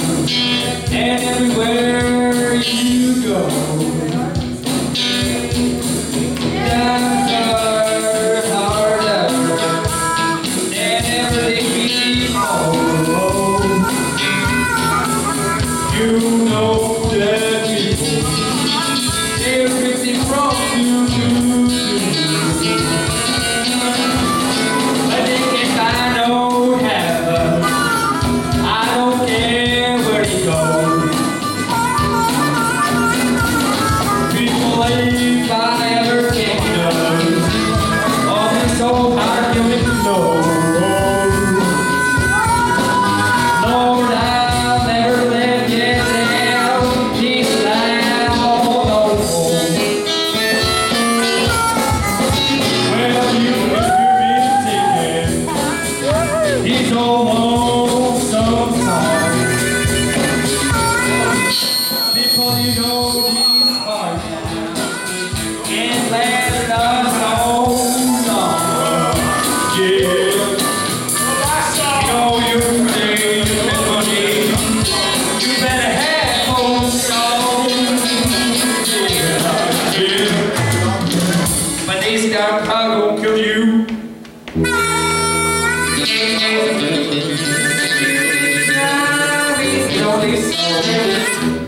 And everywhere you go. This guy probably gonna kill you. This.